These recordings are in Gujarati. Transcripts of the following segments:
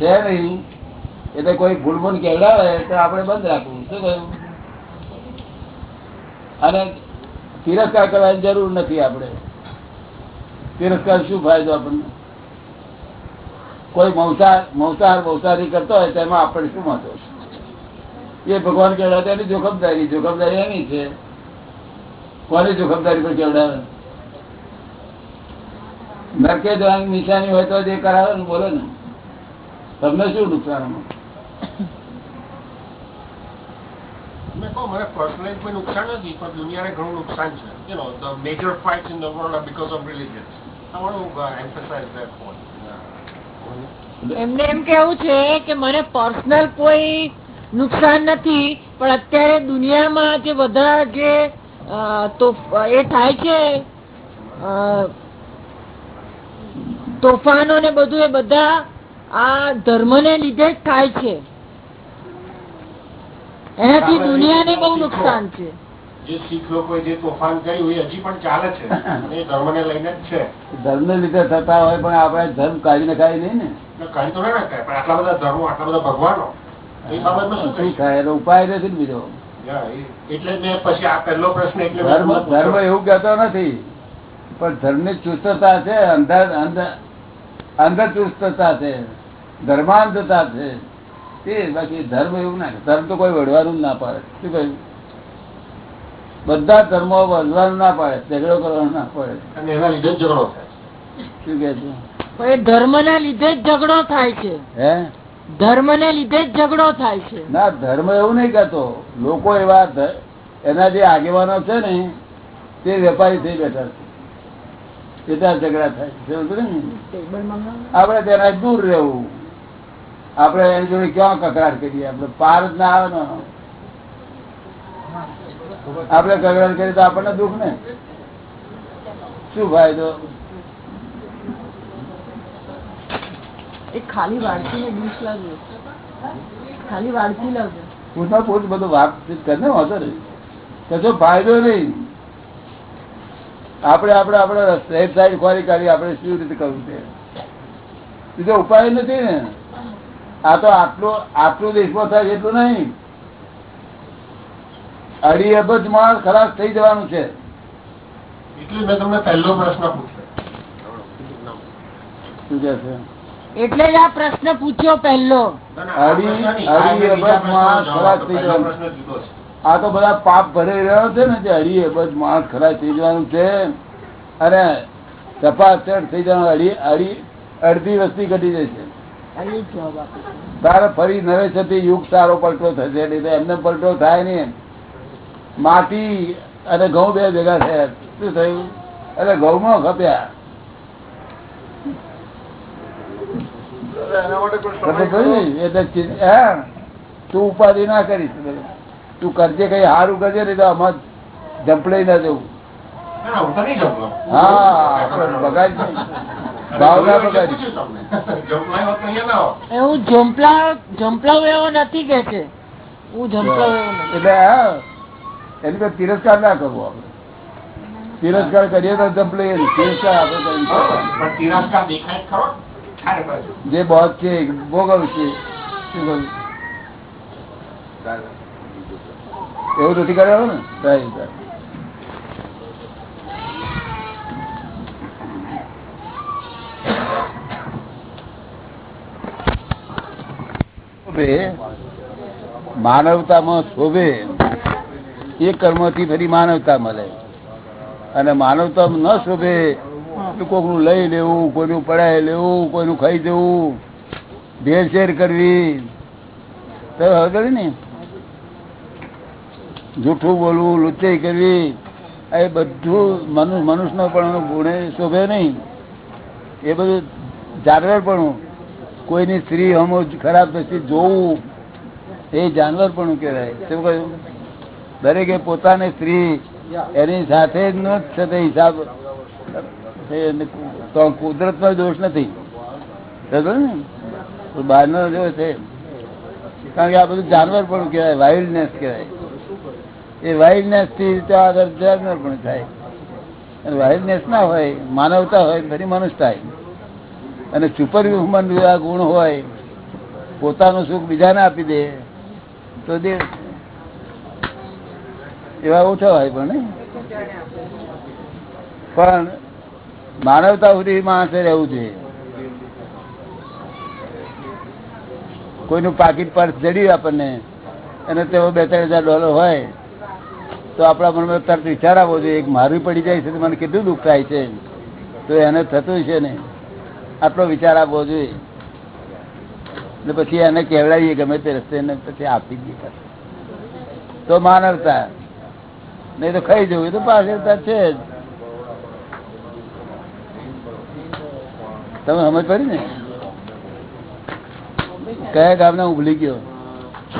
છે નહીં એટલે કોઈ ભૂલબુલ કેવડાવે તો આપણે બંધ રાખવું. શું કહ્યું? અને તિરસ્કાર કરવાની જરૂર નથી આપણે. તિરસ્કાર શું ફાયદો આપણને? કોઈ મૌસાર મૌસાર મૌસારી કરતો હોય તેમાં આપણે શું મહત્વ એ ભગવાન કેવડાવે એની જોખમદારી. જોખમદારી એની છે. કોની જોખમદારી પર કેવડાવે? નરકે જવાની નિશાની હોય તો જ કરાવે ને, બોલે ને. તમને શું નુકસાન? એમાં? મેં કહું મને પર્સનલી કોઈ નુકસાન નથી પણ દુનિયાને ઘણું નુકસાન છે. You know the major fights in the world are because of religions I want to emphasise that point એમને એમ કેવું છે કે મને પર્સનલ કોઈ નુકસાન નથી પણ અત્યારે દુનિયામાં જે બધા જે એ થાય છે અ, તોફાનો ને બધું એ બધા આ ધર્મને લીધે જ થાય છે. એનાથી દુનિયાને બહુ નુકસાન છે. જે શીખ લોકોએ જે તોફાન કર્યું એ હજી પણ ચાલે છે. અને એ ધર્મને લઈને જ છે. ધર્મને લીધે થતા હોય પણ આપણે ધર્મ કાઢી નખાય નહીં ને. કાઢી તો ના ના પણ આટલા બધા ધર્મો આટલા બધા ભગવાનો એ બાબતમાં શું શું કહી થાય એનો ઉપાય નથી ને બીજો. એટલે મેં પછી આ પહેલો પ્રશ્ન એટલે ધર્મ ધર્મ એવું કહેતો નથી પણ ધર્મની ચુસ્તતા છે અંદર અંદર અંદર ચુસ્તતા છે. ધર્માંધતા છે. તે બાકી ધર્મ એવું ના ધર્મ તો કોઈ વડવાનું ના પાડે. શું કહ્યું? બધા ધર્મો વધવાનું ના પાડે ઝઘડો કરવાનો ના પડે. એના લીધે ઝઘડો થાય. શું કે છે? ધર્મ એ લીધે જ ઝઘડો થાય છે. હે? ધર્મને લીધે જ ઝઘડો થાય છે. ના ધર્મ એવું નહીં કહેતો. લોકો એવા એના જે આગેવાનો છે ને તે વેપારી થઈ બેઠા છે. એટલા ઝઘડા થાય છે આપડે તેના દૂર રહેવું. આપણે એની જોડે ક્યાં કકડાટ કરીએ? આપડે પાર જ ના આવે ને. આપણે કકડાટ કરીએ તો આપણને દુઃખ ને? શું ફાયદો? ખાલી ને ડીશ લાવજો ખાલી વાડકી લાવજો પૂછમાં પૂછ બધું વાતચીત કરીને વાંધો નહીં. કશો ફાયદો નહીં? આપણે આપણે આપણે ખોરી કાઢી આપણે શું રીતે કરવું છે બીજો ઉપાય નથી ને. આ તો આટલું આટલું દેશમાં થાય છે એટલું નહીં. અઢી અબજ માણસ ખરાબ થઈ જવાનું છે. એટલે મેં તમને પહેલો પ્રશ્ન પૂછ્યો. શું કે છે? એટલે જ આ પ્રશ્ન પૂછ્યો પહેલો. અઢી- અબજ માણસ પ્રશ્નનો થઈ. જવાનો. આ તો બધા પાપ ભરાઈ રહ્યો છે ને જે અઢી અબજ માણસ ખરાબ થઈ જવાનું છે. અને ચપાચડ થઈ જવાનું અઢી અઢી અડધી વસ્તી ઘટી જશે. તારે ફરી છતી યુગ સારો પલટો થશે એમને પલટો થાય નહીં માટી અને ઘઉં બે ભેગા થયા. શું થયું? અરે ઘઉંમાં ખપ્યા. ને? એટલે તું ઉપાધિ ના કરીશ. તું કરજે કઈ સારું કરજે નહીં તો આમાં જંપલાઈ ના જવું. ના, ના. હા બગાડ હું ઝંપલા એવો નથી કે છે. હું ઝંપલાવ એટલે એની પર તિરસ્કાર ના કરવો તિરસ્કાર કરીએ તો જંપલાઈ તિરસ્કાર દેખાય જ બોધ છે એ ભોગવશે શું એવું નથી કરાવો ને સાહેબ શોભે માનવતામાં શોભે એ કર્મથી ફરી માનવતા મળે. અને માનવતા ન શોભે તો કોકનું લઈ લેવું, કોઈનું પડાય લેવું, કોઈનું ખાઈ જવું ભેળસેળ કરવી. તો હવે ને? જૂઠું બોલવું લુચાઈ કરવી એ બધું મનુષ્ય મનુષ્યનો પણ ગુણે શોભે નહીં. એ બધું જાગરણ પણ કોઈની સ્ત્રી હમો ખરાબ દ્રષ્ટિ જોવું, એ જાનવર પણ કહેવાય. શું કહ્યું? દરેકે પોતાની સ્ત્રી એની સાથે જ નો જ છે હિસાબ તો કુદરતનો દોષ નથી. ને? બહારનો જો છે, કારણ કે આ બધું જાનવર પણ કહેવાય વાઇલ્ડનેસ કહેવાય. એ વાઇલ્ડનેસથી આગળ જાનવર પણ થાય. વાઇલ્ડનેસ ના હોય, માનવતા હોય, ફરી મનુષ્ય થાય. અને સુપર હ્યુમન જેવા ગુણ હોય, પોતાનું સુખ બીજાને આપી દે, તો દેવ એવા ઓછા હોય પણ પણ માનવતા સુધી માણસે રહેવું જોઈએ. કોઈનું પાકીટ પર્સ જડ્યું આપણને, અને તેઓ બે ત્રણ હજાર ડોલર હોય, તો આપણા મનમાં તરત વિચાર આવવો જોઈએ, એક મારું પડી જાય છે તો મને કેટલું દુઃખ થાય છે. તો એને થતું છે ને આટલો વિચાર આપવો જોઈએ. ને પછી એને કેવડાવીએ ગમે તે રસ્તે ને પછી આપી દઈએ તો માનવતા. નહીં તો ખાઈ જવું તો પાછળતા છે જ. તમે સમજ પડી ને? કયા ગામના હું ભૂલી ગયો?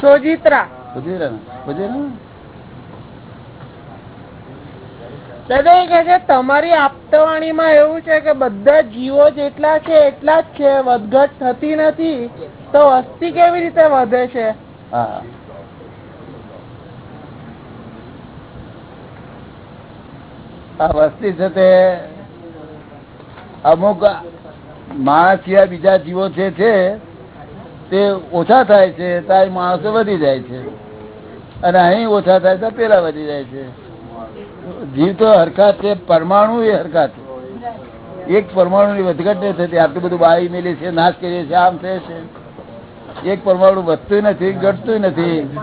સોજિત્રા. પછી ને પછી ને દાદા એ કહે છે, તમારી આપતવાણીમાં એવું છે કે બધા જીવો જેટલા છે, એટલા જ છે. વધઘટ થતી નથી. તો વસ્તી કેવી રીતે વધે છે? આ વસ્તી છે તે અમુક માણસ સિવાય બીજા જીવો જે છે, તે ઓછા થાય છે. ત્યારે માણસો વધી જાય છે. અને અહીં ઓછા થાય તો પેલા વધી જાય છે. જીવ તો હરકત છે, પરમાણુ એ હરકત એક પરમાણુ ની વધઘટ નહીં થતી, આટલું બધું બાળી મેલી છે, નાશ કરીએ છીએ, આમ છે. એક પરમાણુ વધતું નથી, ઘટતું નથી.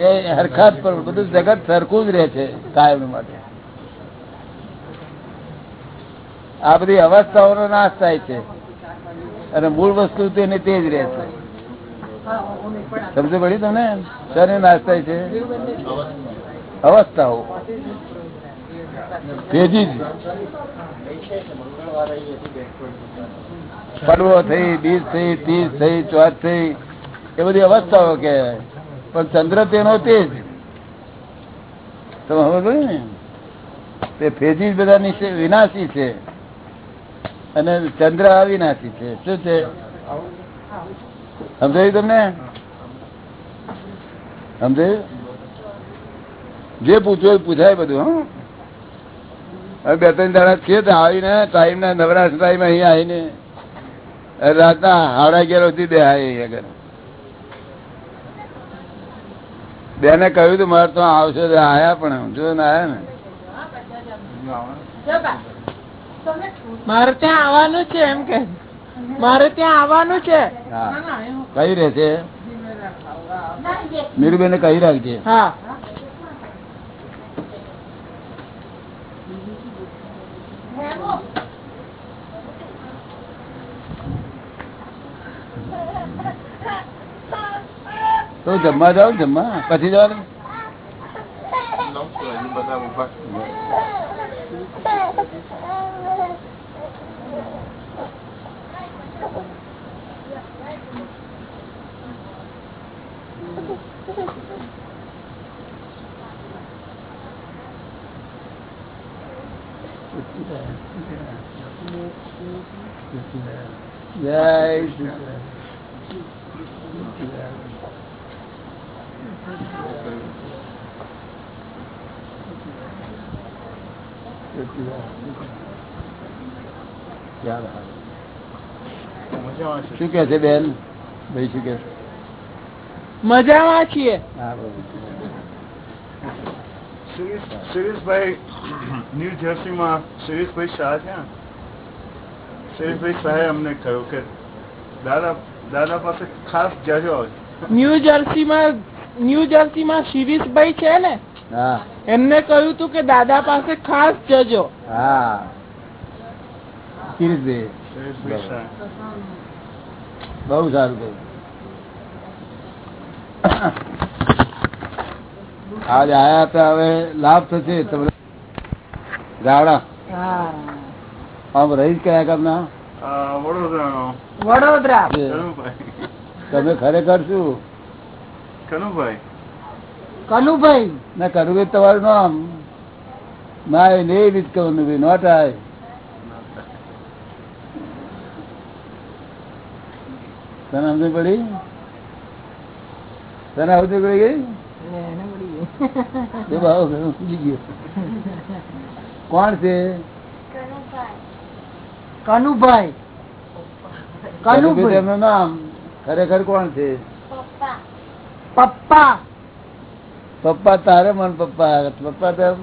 એ હરખાત પર, બધું જગત સરખું જ રહે છે, કાયમ માટે. આ બધી અવસ્થાઓનો નાશ થાય છે. અને મૂળ વસ્તુ તેની તે જ રહે છે. સમજ પડી તમને? શેનો નાશ થાય છે? અવસ્થાઓ. પડવો થઈ, બીજ થઈ, ત્રીજ થઈ, ચોથ થઈ, એ બધી અવસ્થાઓ કહેવાય. પણ ચંદ્ર તેનો તેજ તમે ખબર પડી ને? તે ફેજી બધા વિનાશી છે. અને ચંદ્ર અવિનાશી છે. શું છે? સમજાયું તમને? સમજાયું? જે પૂછવું એ પૂછાય બધું હા? હવે બે ત્રણ દાડા છે આવીને ટાઈમ ના નવરાશ ટાઈમ અહીંયા આવીને રાતના હાડા અગિયાર સુધી બે આગળ. બેને કહ્યું તું મારે તો આવશે આયા પણ જો ને આયા ને. મારે ત્યાં આવવાનું છે એમ કે. મારે ત્યાં આવવાનું છે. કઈ રહેશે? મીરુબેન કહી રાખજે. હા. તો જમવા જાવ ને જમવા પછી જવાનું લઉં છું હજી બધા ઊભા જય શ્રી કૃષ્ણ. શું કે છે બેન? ભાઈ શું કે મજામાં છીએ. સુરેશભાઈ ન્યૂ જર્સીમાં શિરીષભાઈ શાહ છે શિરીષભાઈ શાહે અમને કહ્યું કે દાદા દાદા પાસે ખાસ જજો. ન્યૂ જર્સીમાં ન્યૂ જર્સીમાં શિરીષભાઈ છે ને એમને કહ્યું તું કે દાદા પાસે ખાસ જજો. હા. બહુ સારું કહ્યું. આજ આયા હતા હવે લાભ થશે તમને. ગાડા આમ રહીશ કયા ગામના? વડોદરા. વડોદરા તમે ખરેખર શું? કનુભાઈ. કનુભાઈ. ના કનુભાઈ તમારું નામ? My name is Kanubhai not આય તને સમજ પડી? તને આવતી પડી ગઈ? કોણ છે? કનુભાઈ. કનુભાઈ. કનુભાઈ એમનું નામ ખરેખર કોણ છે? પપ્પા. પપ્પા. પપ્પા તારે મન પપ્પા પપ્પા તો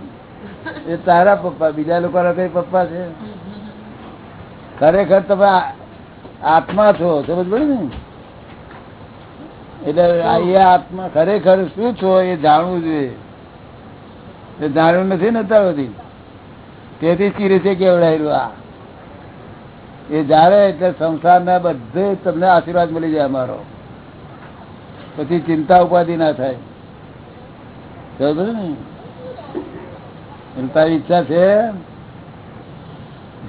એ તારા પપ્પા, બીજા લોકો કઈ પપ્પા છે? ખરેખર તમે આત્મા છો, સમજ પડે ને? એટલે અહીંયા આત્મા ખરેખર શું છો એ જાણવું જોઈએ. એ જાણવું નથી ને અત્યાર સુધી. તેથી ચીરે છે કેવડાયેલું આ. એ જાણે એટલે સંસારના બધે તમને આશીર્વાદ મળી જાય અમારો. પછી ચિંતા ઉપાધિ ના થાય. બરોબર ને? તારી ઈચ્છા છે?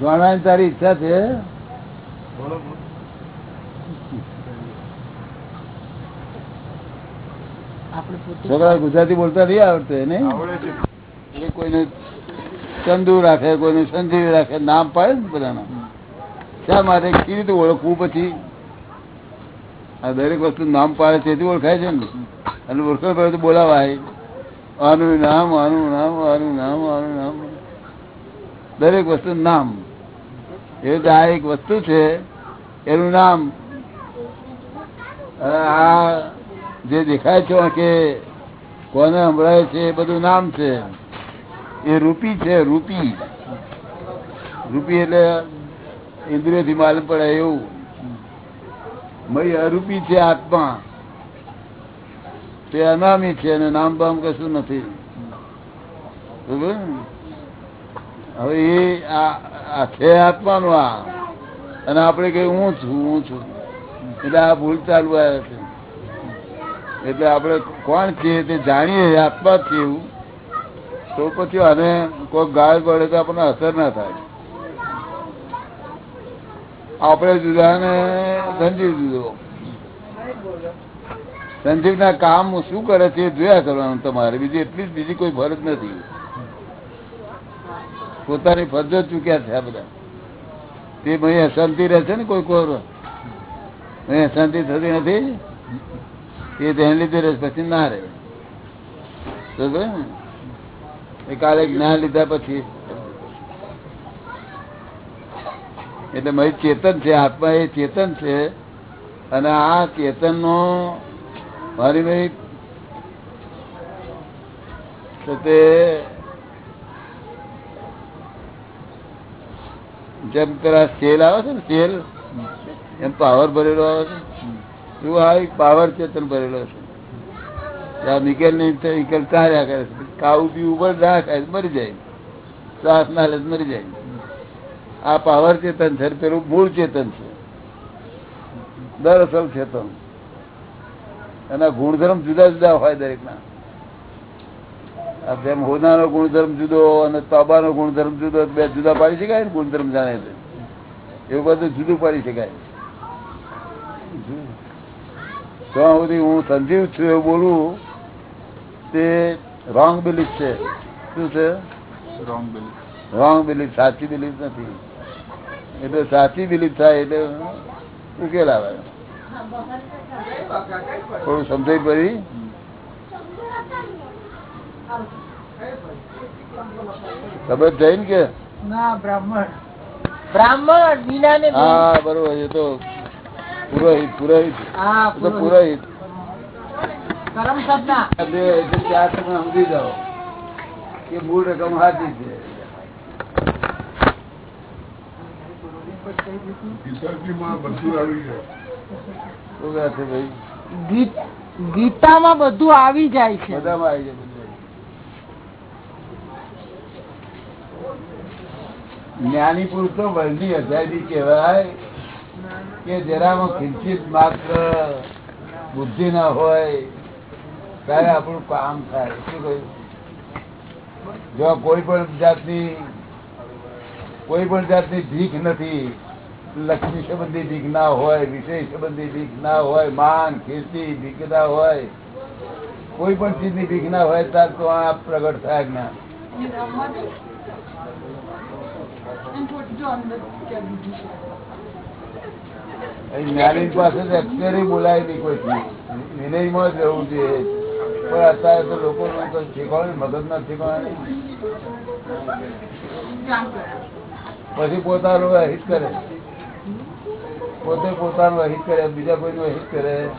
જાણવાની તારી ઈચ્છા છે? છોકરા ગુજરાતી બોલતા નહીં આવડતે એટલે કોઈને ચંદુ રાખે કોઈને સંજીવ રાખે નામ પાડે ને બધાના. શા માટે? કેવી રીતે ઓળખવું પછી? આ દરેક વસ્તુ નામ પાડે છે તે ઓળખાય છે ને? અને ઓળખાણ પડે તો બોલાવાય. આનું નામ આનું નામ આનું નામ આનું નામ. દરેક વસ્તુ નામ. એ તો આ એક વસ્તુ છે, એનું નામ. આ જે દેખાય છે કે કોને સંભળાય છે એ બધું નામ છે. એ રૂપી છે, રૂપી. રૂપી એટલે ઇન્દ્રિયોથી માલુમ પડે એવું. મય અરૂપી છે આત્મા. તે અનામી છે અને નામ બામ કશું નથી. હવે એ આ છે આત્માનું આ. અને આપણે કઈ હું છું હું છું. એટલે આ ભૂલ ચાલુ આવે છે. એટલે આપણે કોણ છીએ તે જાણીએ આત્મા છીએ એવું. તો પછી આને કોઈ ગાળ પડે તો આપણને અસર ના થાય. આપણે જુદા ને સંજીવ જુદો. સંજીવ ના કામ શું કરે છે જોયા કરવાનું તમારે. બીજી એટલી જ બીજી કોઈ ફરજ નથી. પોતાની ફરજો ચૂક્યા છે આ બધા. તે ભાઈ અશાંતિ રહે છે ને કોઈ કોઈ અશાંતિ થતી નથી? એ તેને લીધે રહે પછી ના રહે? કાલે જ્ઞાન લીધા પછી. એટલે મારી ચેતન છે, આત્મા એ ચેતન છે. અને આ ચેતન નો મારી ભાઈ તો જેમ પેલા સેલ આવે છે ને, સેલ, એમ પાવર ભરેલો આવે છે. એવું આ પાવર ચેતન ભરેલો છે. આ નિકેલની તો નિકેલ કાર્યા કરે છે. કાવું પીવું પણ ના ખાય, મરી જાય. શ્વાસ ના લે મરી જાય. આ પાવર ચેતન છે પેલું મૂળ ચેતન છે. દર અસલ ચેતન. એના ગુણધર્મ જુદા જુદા હોય દરેક ના જેમ હોનાનો ગુણધર્મ જુદો અને તાબાનો ગુણધર્મ જુદો બે જુદા પાડી શકાય ને ગુણધર્મ જાણે છે એવું બધું જુદું પાડી શકાય. ત્યાં સુધી હું સંજીવ છું એવું બોલું તે રોંગ બિલીફ છે. શું છે? રોંગ બિલીફ રોંગ બિલીફ સાચી બિલીફ નથી. એટલે સાચી બિલીફ થાય એટલે ઉકેલ આવે થોડું સમજાય પડી ખબર થઈ ને કે? બ્રાહ્મણ. ને હા બરોબર એ તો પુરોહિત પુરોહિત. હા પુરોહિત. કરમ તમે સમજી જાઓ કે મૂળ રકમ હાથી છે ગીતાજીમાં બધું આવી જાય શું કહે છે ભાઈ ગીત ગીતામાં બધું આવી જાય છે. બધામાં આવી જાય જ્ઞાની પુરુષ તો વર્ણની અજાયબી કહેવાય કે જેનામાં કિંચિત માત્ર બુદ્ધિ ના હોય ત્યારે આપણું કામ થાય. શું કહ્યું? જો કોઈ પણ જાતની કોઈ પણ જાતની ભીખ નથી. લક્ષ્મી સંબંધી ભીખ ના હોય વિષય સંબંધી ભીખ ના હોય માન કીર્તિ ભીખ ના હોય કોઈ પણ ચીજની ભીખ ના હોય ત્યારે તો આ પ્રગટ થાય જ્ઞાન. જ્ઞાની પાસે અત્યારે બોલાય નહીં કોઈ વિનયમાં જ રહેવું જોઈએ. પણ અત્યારે તો લોકો શીખવાડે મગજ ના શીખવાડે પછી પોતાનું અહિત કરે. પોતે પોતાનું અહિત કરે, બીજા કોઈનું અહિત કરે.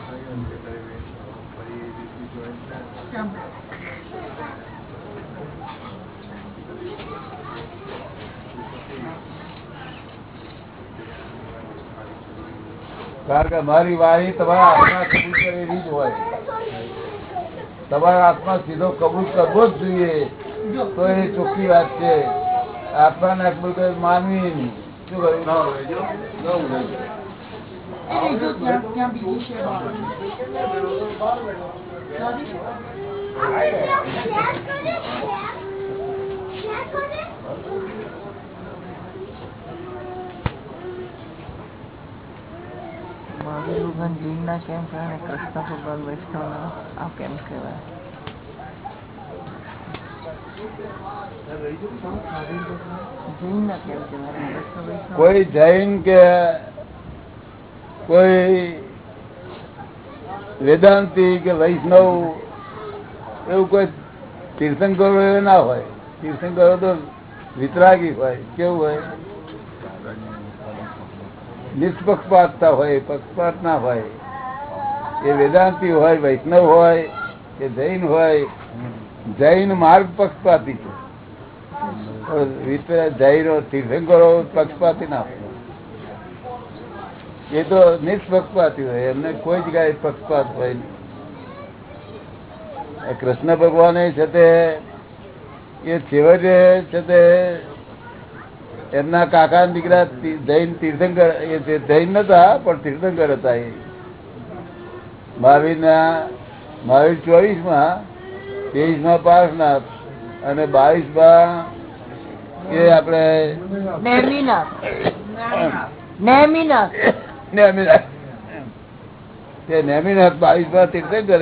કારણ કે મારી વાણી તમારા આત્મા કબૂલ કરે એવી જ હોય. તમારા આત્મા સીધો કબૂલ કરવો જ જોઈએ. તો એ ચોખ્ખી વાત છે. આત્માને કબૂલ કરે માનવી નહીં. શું કહ્યું? મહાવીર ભગવાન જૈનના કેમ કહેવાય કૃષ્ણ ભગવાન વૈષ્ણવ આ કેમ કહેવાય જૈનના કેમ કહેવાય અને કૃષ્ણ વૈષ્ણવ કોઈ જૈન કે કોઈ વેદાંતિ કે વૈષ્ણવ એવું કોઈ તીર્થંકરો ના હોય. તીર્થંકરો તો વિતરાગી હોય. કેવું હોય? નિષ્પક્ષપાતતા હોય, પક્ષપાત ના હોય. એ વેદાંતિ હોય, વૈષ્ણવ હોય, કે જૈન હોય. જૈન માર્ગ પક્ષપાતી છે. જૈનો તીર્થંકરો પક્ષપાતી ના એ તો નિષ્પક્ષપાતી હોય. એમને કોઈ જગ્યાએ પક્ષપાત હોય નહીં. કૃષ્ણ ભગવાને છે તે, એ છેવટે છે તે, એમના કાકા દીકરા જૈન તીર્થંકર એ જૈન નતા, પણ તીર્થંકર હતા એ. મહાવીર ના મહાવીર ચોવીસમાં તેવીસમાં પાર્શનાથ અને બાવીસમાં એ તે નેમિનાથ બાવીસમાં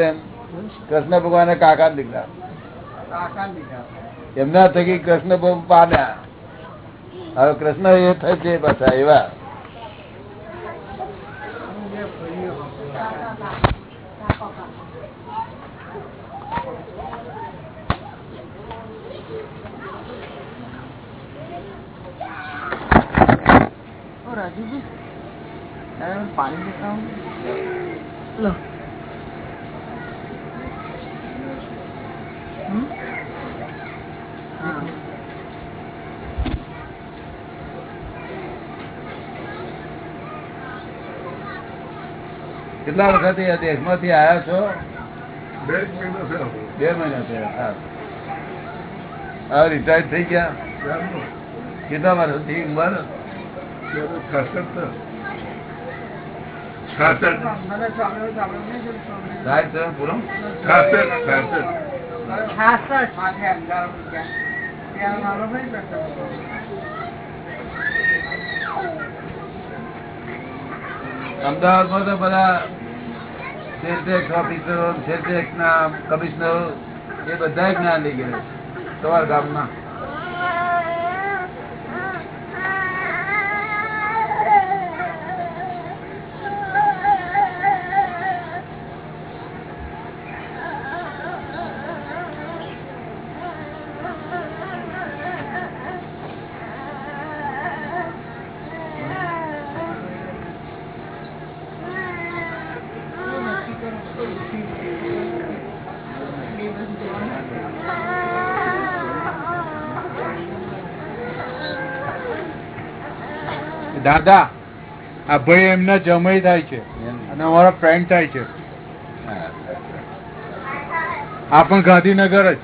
એમ. કૃષ્ણ ભગવાન કાકા દીકરા. એમના થકી કૃષ્ણ ભગવાન પામ્યા. હવે કૃષ્ણ એ થશે પાછા એવા. ઓ રાજુભાઈ તારે મને પાણી દેતા આવો? લો હમ? કેટલા વખત એ દેશમાંથી આવ્યા છો બે મહિના મહિનો બે મહિના થયા હા. રિટાયર થઈ ગયા. કેટલા વર્ષથી ઉંમર અમદાવાદમાં તો બધા સેલ ટેક્સ ઓફિસરો સેલ ટેક્સ ના કમિશનરો એ બધા જ્ઞાન લઈ ગયા તમારા ગામમાં. દાદા આ ભાઈ એમના જમય થાય છે અને અમારા ફ્રેન્ડ થાય છે. આ પણ ગાંધીનગર જ.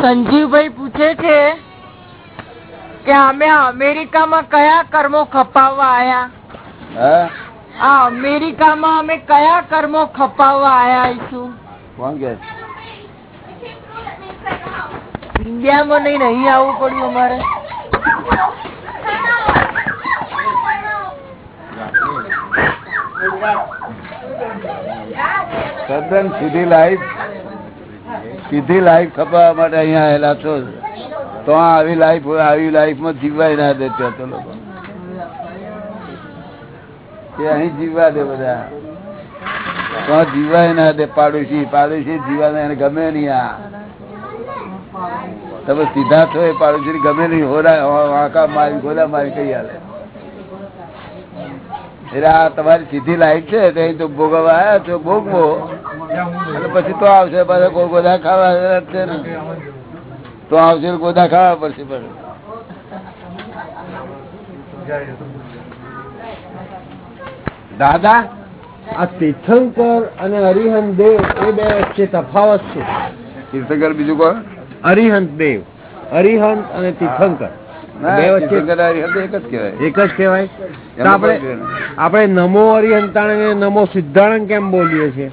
સંજીવભાઈ પૂછે છે કે અમે અમેરિકામાં કયા કર્મો ખપાવવા આયા? હા? આ અમેરિકામાં અમે કયા કર્મો ખપાવવા આયા છું કોણ કે? ઇન્ડિયામાં નહીં નહીં આવવું પડ્યું અમારે. તદ્દન સીધી લાઈફ. સીધી લાઈફ ખપાવવા માટે અહીંયા આવેલા છો. તો આવી લાઈફ, આવી લાઈફમાં જીવવાય ના દે ત્યાં તો લોકો. તે અહીં જીવવા દે બધા. તો જીવાય ના દે પાડોશી. પાડોશી જીવા એને ગમે નહીં આ. તમે સીધા છો એ પાડોશી ગમે નહીં હોરા મારી ગોલા મારી કઈ હાલે. એટલે આ તમારી સીધી લાઈટ છે તો તો ભોગવવા આવ્યા છો ભોગવો. એટલે પછી તો આવશે પાછા કોઈ ગોદા ખાવા છે ને. તો આવશે ગોદા ખાવા પડશે પણ દાદા? આ તીર્થંકર અને હરિહન દેવ એ બે વચ્ચે તફાવત છે. તીર્થંકર બીજું કોણ? હરિહંત દેવ. હરિહંત અને તીર્થંકર. એક જ કહેવાય. આપણે નમો અરિહંતાણ અને નમો સિદ્ધાણ કેમ બોલીએ છીએ?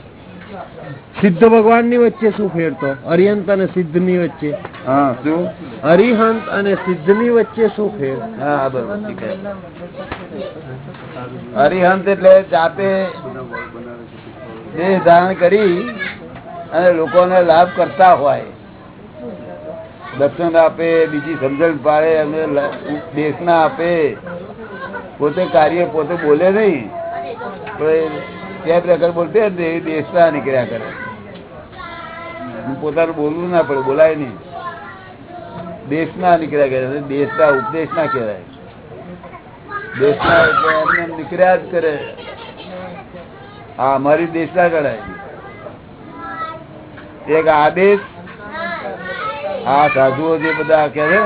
સિદ્ધ ભગવાનની વચ્ચે શું ફેરતો? અરિહંત અને સિદ્ધની વચ્ચે. હા શું? હરિહંત અને સિદ્ધની વચ્ચે શું ફેર? હા બરોબર હરિહંત એટલે જાતે દેહ ધારણ કરી અને લોકોને લાભ કરતા હોય દક્ષિણ આપે બીજી સમજણ પાડે અને દેશ ના આપે. પોતે કાર્ય પોતે બોલે નહીં. ટેપ રેકર્ડ બોલતે જ નહીં, દેશ ના નીકળ્યા કરે. પોતાનું બોલવું ના પડે બોલાય નહીં. દેશ ના નીકળ્યા કરે દેશ ના ઉપદેશ ના કહેવાય. દેશ ના એટલે એમને નીકળ્યા જ કરે. હા અમારી દેશ ના ગણાય. એક આદેશ આ સાધુઓ જે બધા કે છે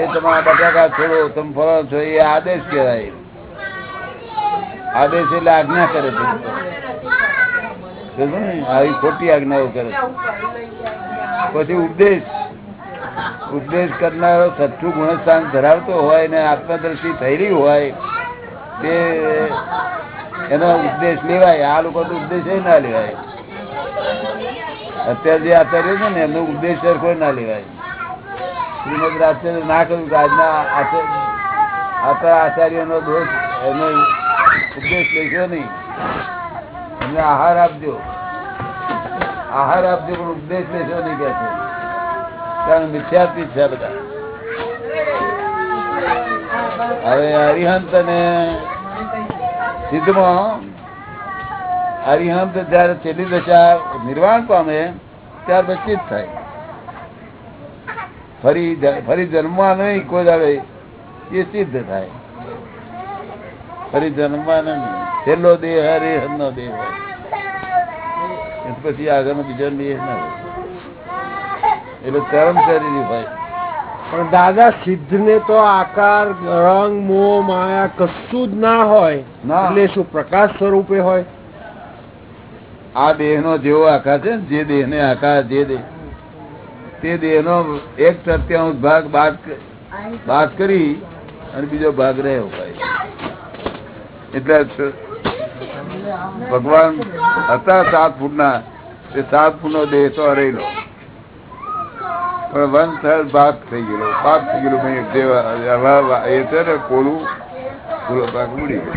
એ તમારા બટાકા છોડો, તમે ફરો છો, એ આદેશ કહેવાય. આદેશ એટલે આજ્ઞા કરે છે. આવી ખોટી આજ્ઞાઓ કરે પછી ઉપદેશ. ઉપદેશ કરનારો સચ્ચું ગુણસ્થાન ધરાવતો હોય ને આત્મદર્શી થયેલી હોય, તે એનો ઉપદેશ લેવાય. આ લોકો તો ઉપદેશ ના લેવાય. અત્યારે જે આચાર્ય છે ને, એમનો ઉપદેશ સરખો ના લેવાય. શ્રીમદ આચાર્ય ના કહ્યું કે આજના આચાર્ય આચાર્યનો દોષ એનો ઉપદેશ લેશો નહીં. એમને આહાર આપજો. આહાર આપજો, પણ ઉપદેશ લેશો નહીં કે છે. કારણ મિથ્યાર્થી છે બધા. હવે હરિહંત અને સિદ્ધમાં હરિહંત જયારે છેલ્લી દશા નિર્વાણ પામે ત્યાર પછી જ થાય. ફરી ફરી જન્મવા નહીં કોઈ દાડે એ સિદ્ધ થાય. ફરી જન્મવા નહીં. છેલ્લો દેહ હરિહંત નો દેહ હોય. એ પછી આગળનો બીજો દેહ ના હોય. એટલે ચરમ શરીર હોય. પણ દાદા સિદ્ધ ને તો આકાર રંગ મોહ માયા કશું જ ના હોય. ના. એટલે શું પ્રકાશ સ્વરૂપે હોય? આ દેહ નો જેવો આકાર છે જે દેહ ને આકાર, જે દેહ. તે દેહ નો એક તૃતીયાંશ ભાગ બાદ કરી અને બીજો ભાગ રહ્યો એટલે ભગવાન હતા સાત ફૂટ ના તે સાત ફૂટ નો દેહ તો રહેલો પણ વન થર્ડ ભાગ થઈ ગયેલો. ભાગ થઈ ગયેલો એ છે ને, કોલું પૂરો ભાગ ઉડી ગયો.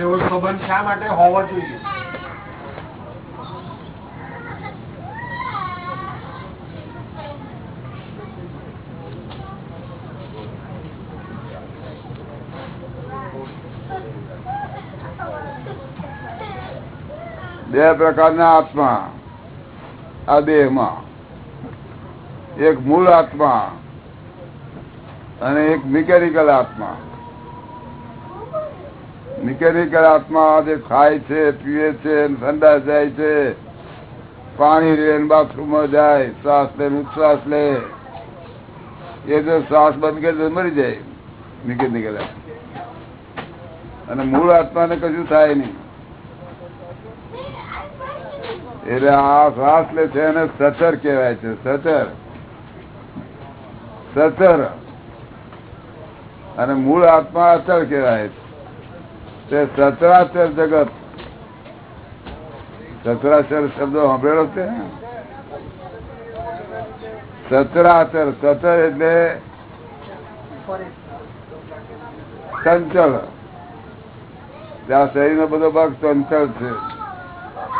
એવો સંબંધ શા માટે હોવો જોઈએ? બે પ્રકારના આત્મા. આ દેહમાં. એક મૂળ આત્મા અને એક મિકેનિકલ આત્મા. મિકેનિકલ આત્મા જે ખાય છે પીએ છે ઠંડા જાય છે, પાણી લે બાથરૂમ જાય, શ્વાસ લે ઉચ્છ્વાસ લે. એ જો શ્વાસ બંધ કરે તો મરી જાય મિકેનિકલ અને મૂળ આત્માને કશું થાય નહીં. એટલે આ શ્વાસ લે છે એને સચર કહેવાય છે સચર સચર અને મૂળ આત્મા અચળ કહેવાય છે. સચરાચર જગત. સચરાચર શબ્દો સાંભળેલો છે? સચરાચર સચર એટલે ચંચળ. આ શરીર નો બધો ભાગ ચંચળ છે,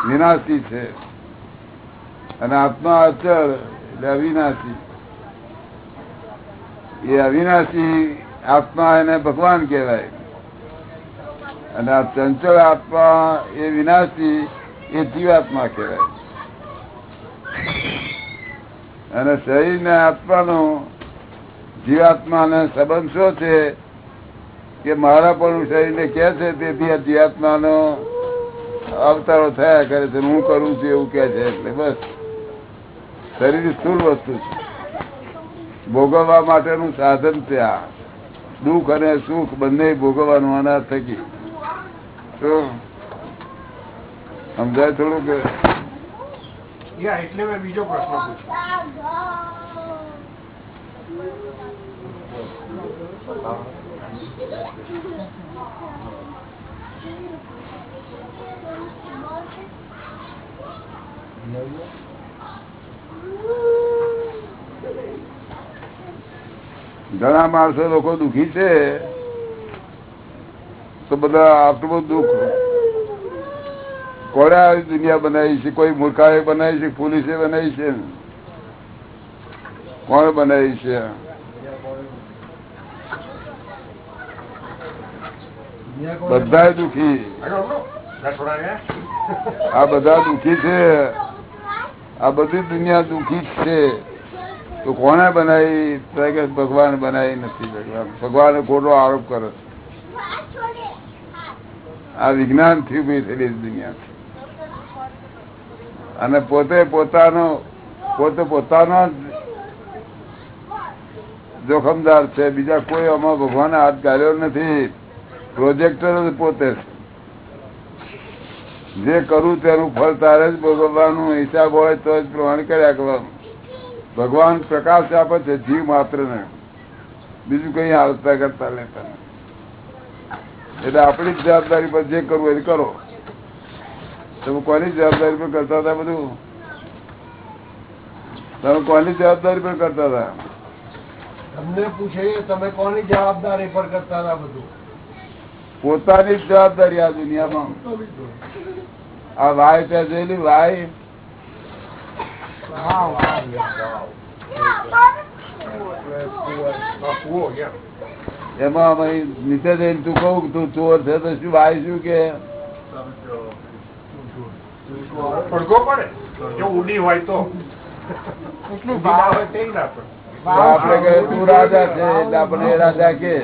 વિનાશી છે. અને આત્મા અચળ એટલે અવિનાશી. એ અવિનાશી આત્મા એને ભગવાન કહેવાય. અને આ ચંચળ આત્મા એ વિનાશી એ જીવાત્મા કહેવાય અને શરીર ને આત્માનો જીવાત્મા ને સંબંધ શું છે? કે મારા પણ શરીર ને કે છે, તેથી આ જીવાત્માનો અવતારો થયા કરે છે હું કરું છું એવું કે છે. એટલે બસ, શરીર સ્થુલ વસ્તુ છે. ભોગવવા માટેનું સાધન છે આ. દુઃખ અને સુખ બંને ભોગવવાનું આના થકી સમજાય થોડું કે એટલે મેં બીજો પ્રશ્ન ઘણા માણસો લોકો દુખી છે. તો બધા આટલું દુઃખ. કોને આવી દુનિયા બનાવી છે? કોઈ મૂર્ખાએ બનાવી છે? પોલીસે બનાવી છે? કોણ બનાવી છે? બધા દુખી. આ બધા દુખી છે. આ બધી દુનિયા દુખી છે. તો કોને બનાવી? ભગવાન બનાવી નથી ભગવાન. ભગવાને ખોટો આરોપ કરે છે. આ વિજ્ઞાનથી ઊભી થયેલી દુનિયા અને પોતે પોતાનો પોતે પોતાનો જોખમદાર છે. બીજા કોઈ આમાં ભગવાને હાથ ગાળ્યો નથી. પ્રોજેક્ટર પોતે જે કરું તેનું ફળ તારે જ ભોગવવાનું. હિસાબ હોય તો જ પ્રમાણ કર્યા કરવાનું. ભગવાન પ્રકાશ આપે છે, જીવ માત્ર ને બીજું કઈ હાલતા કરતા લેતા નથી. એટલે આપણી જ જવાબદારી પર જે કરવું એ કરો. તમે કોની જવાબદારી પર કરતા હતા બધું? તમે કોની જવાબદારી પર કરતા હતા? તમને પૂછે તમે કોની જવાબદારી પર કરતા હતા બધું? પોતાની જ જવાબદારી આ દુનિયામાં. આ વાય ત્યાં જોયેલી વાય. હા yeah. એમાં અમે નીચે જઈને તું કહું તું ચોર છે તો શું ભાઈ શું કે? પડઘો પડે. જો ઉડી હોય તો. ઉડી ના હોય તે ના પડે. તો આપણે કહે તું રાજા છે એટલે આપણે રાજા કે.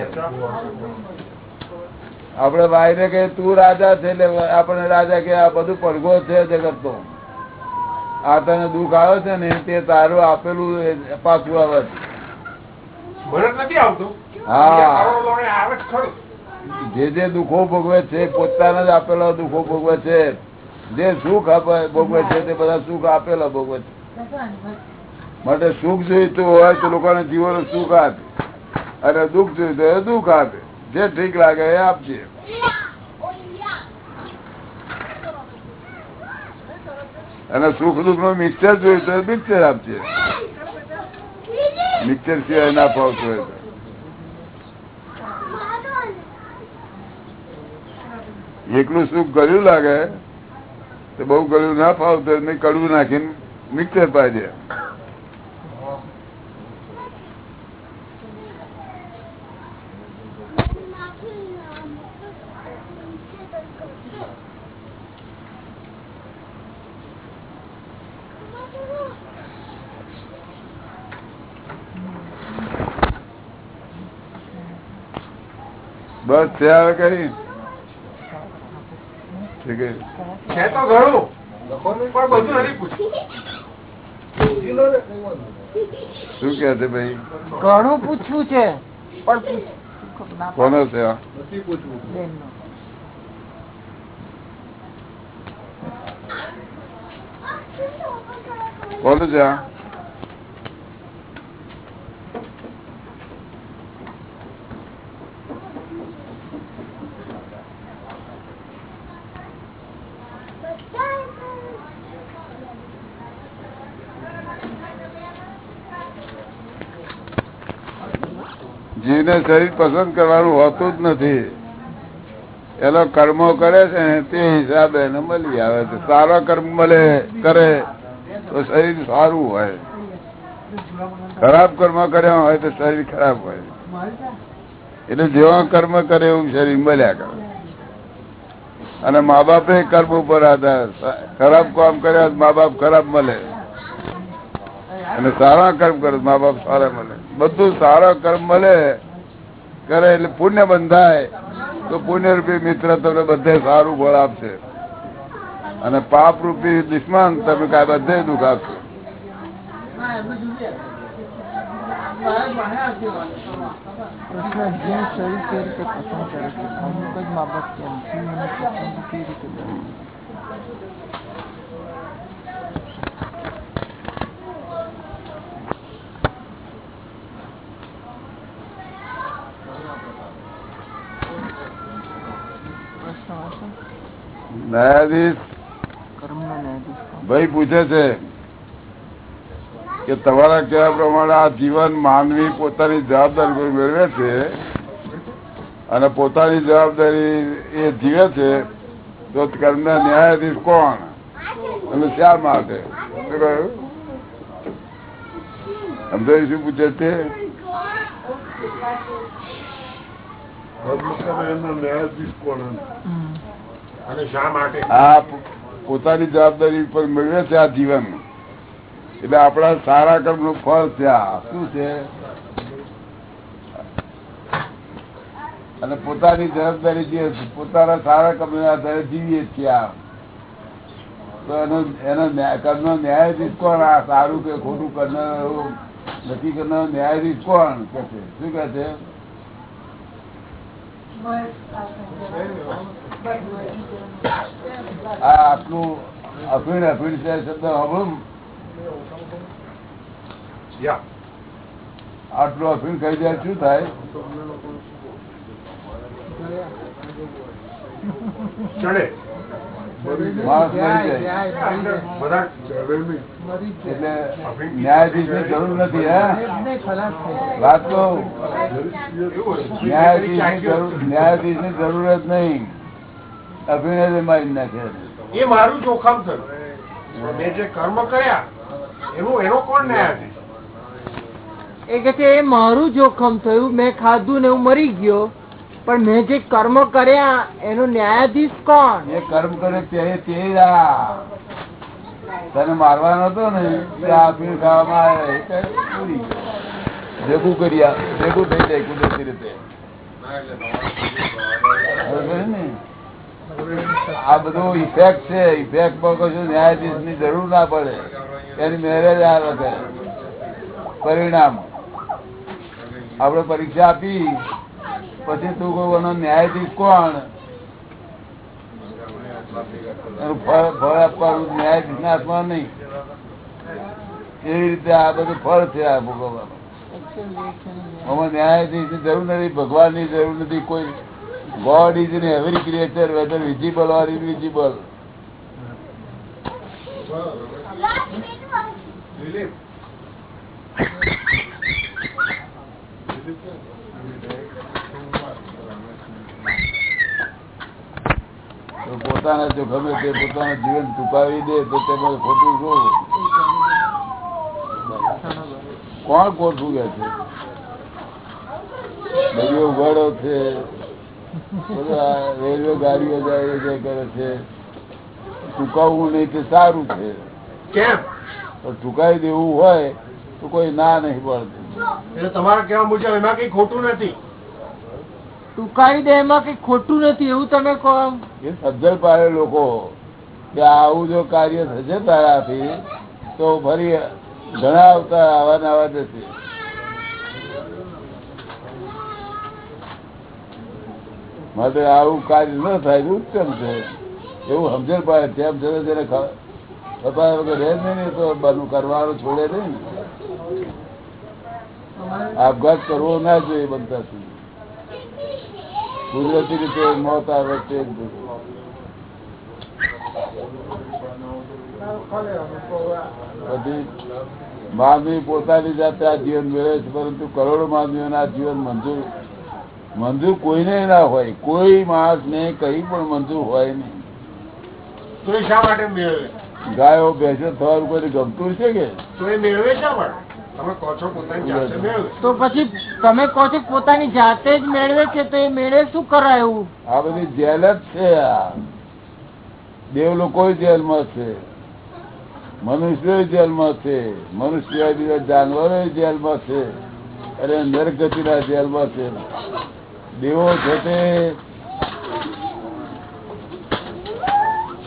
આપડે ભાઈ ને કહે તું રાજા છે એટલે આપણે રાજા કે આ બધું પડઘો છે જગત નો આ તને દુઃખ આવે છે ને તે તારું આપેલું પાછું આવે છે મને નથી આવતું હા. કરોડોને આવે જ જે દુઃખો ભોગવે છે પોતાને જ આપેલા દુઃખો ભોગવે છે જે સુખ ભોગવે છે તે બધા સુખ આપેલા ભોગવે છે. માટે સુખ જોઈતું હોય તો લોકોને જીવન સુખ આપે. અને દુઃખ જોઈતું હોય દુઃખ આપે. જે ઠીક લાગે એ આપજે. અને સુખ દુઃખનું મિક્સર જોઈતું હોય મિક્સર આપજે. મિક્સર સિવાય ના ફાવતું હોય એકલું સુખ ગળ્યું લાગે, તો બહુ ગળ્યું ના ફાવતું હોય કડવું નાખીને મિક્સર પાઈ આવે છે. છે તો ઘણું. પણ બધું નથી પૂછ્યું. શું કે છે ભાઈ? ઘણું પૂછવું છે. પણ કોનો છે આ? નથી પૂછવું. બેનનો. છે આ? શરીર પસંદ કરવાનું હોતું જ નથી. એનો કર્મો કરે છે ને તે હિસાબે એને મળી આવે છે. સારા કર્મ મળે, કરે, તો શરીર સારું હોય. ખરાબ કર્મ કર્યા હોય તો શરીર ખરાબ હોય. એટલે જેવા કર્મ કરે એવું શરીર મળ્યા કરે. અને મા બાપે કર્મ ઉપર આધાર. ખરાબ કામ કર્યા મા બાપ ખરાબ મળે. અને સારા કર્મ કરે મા બાપ સારા મળે. બધું સારા કર્મ મળે. કરે એટલે પુણ્ય બંધાય, તો પુણ્ય રૂપી મિત્ર તમને બધે સારું ફળ આપશે. અને પાપ રૂપી દુશ્મન તમે કાંઈ બધે દુઃખ આપશે. પ્રશ્ન જીવ શરીર કેવી રીતે પસંદ કરે છે. જ ન્યાયાધીશ? ભાઈ પૂછે છે કે તમારા કહેવા પ્રમાણે આ જીવન માનવી પોતાની જવાબદારી મેળવે છે અને પોતાની જવાબદારી એ જીવે છે તો કર્મના ન્યાયાધીશ કોણ? અને શા માટે? શું શું પૂછે છે? ન્યાયાધીશ કોણ? આ પોતાની જવાબદારી પર મેળવે છે આ જીવન એટલે આપણા સારા કર્મનું ફળ છે શું છે? અને પોતાની જવાબદારી જે પોતાના સારા કર્મ આધારે જીવીએ છીએ આ. તો એનો એનો કર્મનો ન્યાયાધીશ કોણ? આ સારું કે ખોટું કરનાર નક્કી કરનાર ન્યાયાધીશ કોણ? કે છે. શું કે છે? આ આટલું અફીણ અફીણ છે શબ્દ યા. આટલું અફીણ કહી જાય શું થાય? ચડે માણસ મરી જાય બધા એટલે ન્યાયાધીશની જરૂર નથી વાત કહું ન્યાયાધીશ ન્યાયાધીશની જરૂર જ નહીં. અભિનય મારી નાખે એ મારું જોખમ થયું. મેં જે કર્મ કર્યા એનું એનો કોણ ન્યાયાધીશ? એ કે છે એ મારું જોખમ થયું મેં ખાધું ને હું મરી ગયો. પણ મેં જે કર્મ કર્યા, એનો ન્યાયાધીશ કોણ? એ કર્મ કરે તે તને મારવાનો હતો ને. ભેગું કર્યા ભેગું થઈ જાય કુદરતી રીતે. આ બધું ઇફેક્ટ છે ઇફેક્ટમાં કશું ન્યાયાધીશની જરૂર ના પડે. એની મેરેજ આ વખતે. પરિણામ. આપણે પરીક્ષા આપી પછી તું કોઈ ન્યાયાધીશ કોણ? ફળ ફળ આપવાનું ન્યાયાધીશ ના હાથમાં નહીં. એવી રીતે આ બધું ફળ છે આ ભોગવવાનું આમાં ન્યાયાધીશની જરૂર નથી ભગવાનની જરૂર નથી કોઈ God is in every creature whether visible or invisible તો પોતાના જો ગમે તે પોતાનું જીવન ટૂંકાવી દે તો તેમાં ખોટું શું? કોણ ખોટું કે છે? દરિયો ઉઘાડો છે. બધા રેલવે ગાડીઓ જાય એ કરે છે. ટૂંકાવવું નહીં તે સારું છે. કેમ? ટૂંકાવી દેવું હોય તો કોઈ ના નહીં પડતું. એટલે તમારા કહેવા મુજબ એમાં કઈ ખોટું નથી. ટૂંકાવી દે એમાં કઈ ખોટું નથી એવું તમે કહો. એ સજ્જડ પાડે લોકો કે આવું જો કાર્ય થશે તારાથી તો ફરી ઘણા આવતા આવા ને આવા જશે. માટે આવું કાર્ય ન થાય ઉત્તમ છે. એવું સમજણ પાડે તેમ જેને ખ- ખબર વગર રહે નહીં તો બધું કરવાનું છોડે નહીં આપઘાત કરવો ના જોઈએ બનતા સુધી. કુદરતી રીતે મોત આવે. બધી. માનવી પોતાની જાતે આ જીવન મેળવે છે પરંતુ કરોડો માનવીઓના આ જીવન મંજૂર મંજૂર કોઈને ના હોય. કોઈ માણસ ને કઈ પણ મંજૂર હોય નહીં. તો શા માટે મેળવે? ગાયો ભેંસો થવાનું કોઈ ગમતું છે કે? મેળવે શા માટે? તો પછી તમે કહો છો પોતાની જાતે જ મેળવે છે તો એ મેળે શું કરાયું આ બધી જેલ જ છે આ. દેવ લોકો જેલમાં છે. મનુષ્યો જેલમાં છે. મનુષ્ય બીજા જાનવરો જેલમાં છે. અને નરગતિના જેલમાં છે. દેવો છે તે.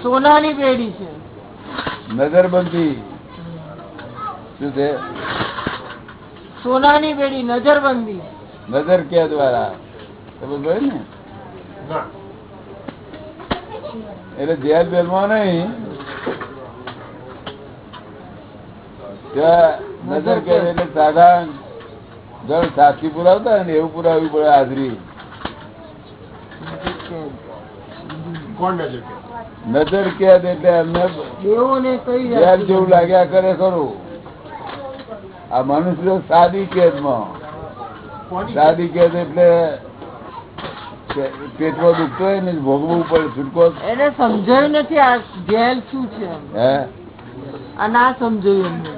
સોનાની પેઢી છે. નજરબંધી શું છે? સોનાની બેડી નજરબંધી. નજર કે દ્વારા. તમે જોયું ને? એટલે જેલ બેલમાં નહીં. નજર કે એટલે સાધારણ જણ સાચી પુરાવતા હોય ને એવું પુરાવવી પડે હાજરી. કોણ નજર કે? નજર કેદ એટલે એમને જેવું લાગ્યા કરે ખરું. આ મનુષ્ય સાદી કેદમાં. સાદી કેદ એટલે પે- પેટમાં દુખતો હોય ને ભોગવવું પડે છૂટકો. એને સમજાયું નથી આ જેલ શું છે? હે? આ ના સમજાયું એમને.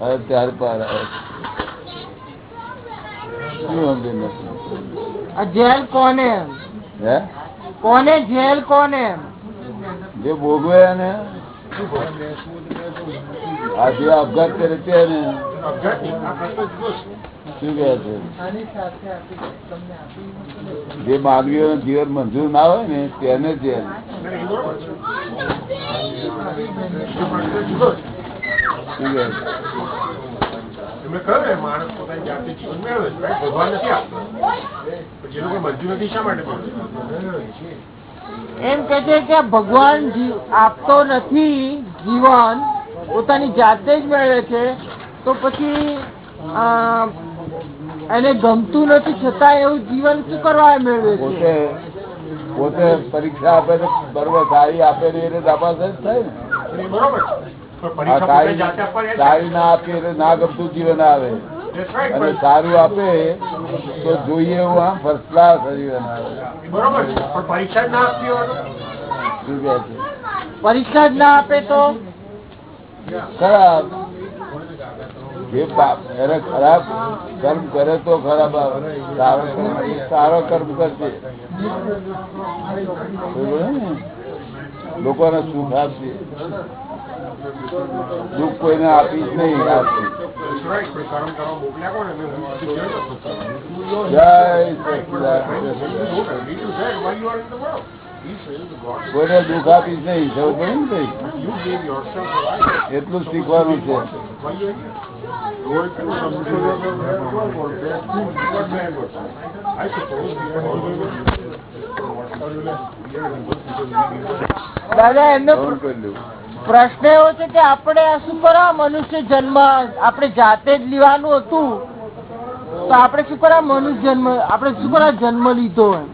હવે ત્યાર પાર જેલ કોને એમ? હે? કોને જેલ કોને એમ? જે ભોગવે એને. આ જે આપઘાત કરે છે ને. શું કહે છે? જે માનવીઓ જીવન મંજૂર ના હોય ને તેને એમ. કે છે? કે ભગવાન આપતો નથી જીવન. પોતાની જાતે જ મેળવે છે તો પછી એને ગમતું નથી છતાં એવું જીવન શું કરવા મેળવે છે? પોતે પરીક્ષા આપે તો બરોબર સારી આપે ને એને તપાસ જ થાય ને. બરોબર સારી ના આપીએ એટલે ના ગમતું જીવન આવે. અને સારું આપે તો જોઈએ એવું આમ ફર્સ્ટ ક્લાસ જીવન આવે. બરોબર પરીક્ષા જ ના તો? છે? પરીક્ષા જ ના આપે તો ખરાબ જે એને ખરાબ કર્મ કરે તો ખરાબ આવે સારો કર્મ કરશે? લોકોને સુખ આપશે દુઃખ કોઈને આપીશ નહીં આપશે? જય સચિદાનંદ. કોઈને દુઃખ આપી જ નહીં ખબર પડે ને. એટલું જ શીખવાનું છે. દાદા એમનો પ્રશ્ન એવો છે કે આપણે આ શું કરવા મનુષ્ય જન્મ આપણે જાતે જ લેવાનું હતું તો આપણે શું કરવા મનુષ્ય જન્મ આપણે શું કરવા જન્મ લીધો એમ?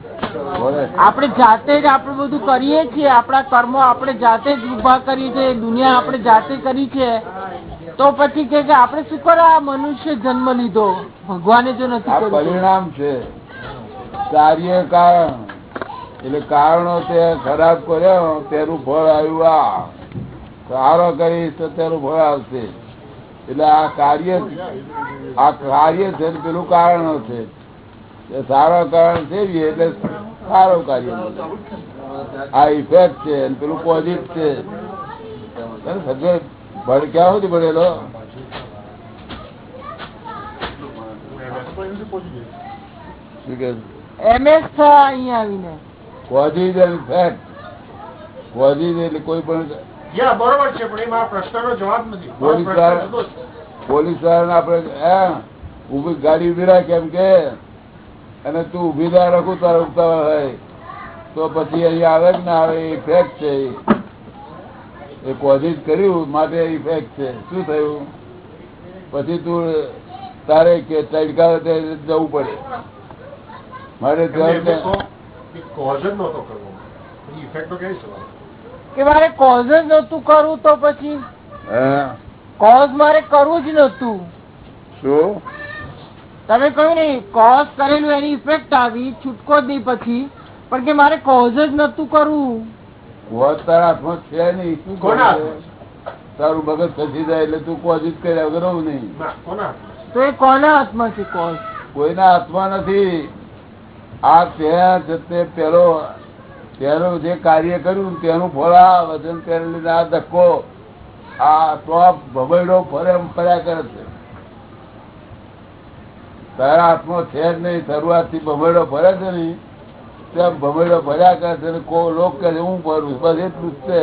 આપણે જાતે જ આપણે બધું કરીએ છીએ આપણા કર્મો આપણે જાતે જ ઊભા કરીએ છીએ દુનિયા આપણે જાતે કરી છે. તો પછી કે આપણે શું કરો? આ મનુષ્ય જન્મ લીધો. ભગવાને જો નથી. પરિણામ છે. કાર્ય કારણ. એટલે કારણો તે ખરાબ કર્યો તેનું ફળ આવ્યું આ. સારો કરીશ તો તેનું ફળ આવશે. એટલે આ કાર્ય આ કાર્ય છે પેલું કારણો છે. સારો કારણ છે એટલે સારું કાર્ય આ ઇફેક્ટ છે પેલું પોઝિટ છે. તને સમજે ભણ ક્યાં સુધી ભણેલો? એમએસ થયા અહીંયા આવીને. કોઝિસ ઇફેક્ટ કોઝિસ એટલે કોઈ પણ બરોબર છે પણ એ પ્રશ્નનો જવાબ નથી. પોલીસ વાળા-. આપણે ઊભી ગાડી ઊભી રાખે કેમ કે. અને તું ઊભી ના રાખું તારા ઉતાવળ હોય. તો પછી અહીંયા આવે કે ના આવે ઇફેક્ટ છે. એ કોઝિટ કર્યું માટે ઇફેક્ટ છે. શું થયું? પછી તું તારે કે તડકા જવું પડે. મારે કે મારે કોઝ જ નતું કરવું તો પછી? હે. કોઝ મારે કરવું જ નતું શું? તમે કહ્યું ને કોઝ કરેલું એની ઇફેક્ટ આવી છૂટકો જ નહીં પછી. પણ કે મારે કોઝ જ નતું કરવું. કોઝ તારા હાથમાં છે નહીં. શું કોના કરે? તારું મગજ ખસી જાય એટલે તું કોશિશ કર્યા વગર રહું નહીં. ના કોના હાથમાં? તો એ કોના હાથમાં છે કોઝ કોઈના હાથમાં નથી. આ ત્યાં જતે તે પેલો પેલું જે કાર્ય કર્યું તેનું ફળ આ વજન કરેલી આ ધક્કો આ તો આ ભમરડો ફરે એમ ફર્યા કરે છે. તારા હાથમાં છે જ નહીં શરૂઆતથી ભમેડો ભરે છે ને ત્યાં ભમેડો ભર્યા કરે છે કો લોક કહે છે હું ભરું બસ એટલું જ છે.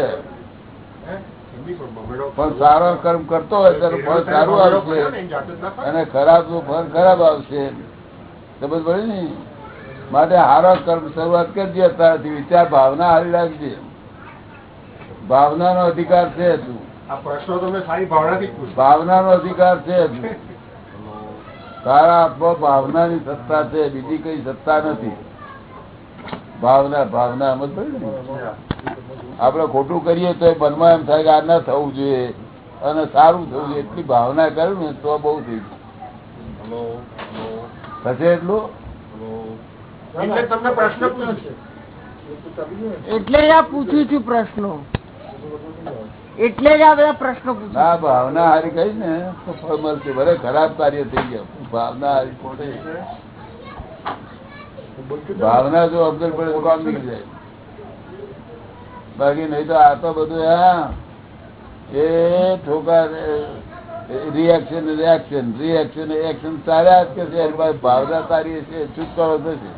પણ સારો કર્મ કરતો હોય ત્યારે ફળ સારું આવશે. ને ના. અને ખરાબનું ફળ ખરાબ આવશે. સમજ પડે ને? માટે હારો કર્મ શરૂઆત કરજે અત્યારથી વિચાર ભાવના હારી રાખજે. ભાવનાનો અધિકાર છે તું આ પ્રશ્નો તમે સારી ભાવનાથી ભાવનાનો અધિકાર છે તારા હાથમાં ભાવનાની સત્તા છે બીજી કઈ સત્તા નથી. ભાવના ભાવના એમ જ ને. આપણે ખોટું કરીએ તો મનમાં એમ થાય કે આ ના થવું જોઈએ. અને સારું થવું જોઈએ. એટલી ભાવના કર્યું ને તો બહુ થઈ ગયું થશે એટલું? એટલે તમને પ્રશ્ન છે એટલે આ પૂછું છું પ્રશ્નો. એટલે જ આ બધા પ્રશ્નો પૂછું ના ભાવના હારી કઈ ને તો ફળ મળશે ભલે ખરાબ કાર્ય થઈ ગયા ભાવના હારી ખોટે ભાવના જો અબ્દુલ પડે તો કામ નીકળી જાય. બાકી નહીં તો આ તો બધું હા એ ઠોકા રિએક્શન રિએક્શન રિએક્શન એક્શન તારે જ કરશે એની પાસે ભાવના તારી છે છુટકારો થશે.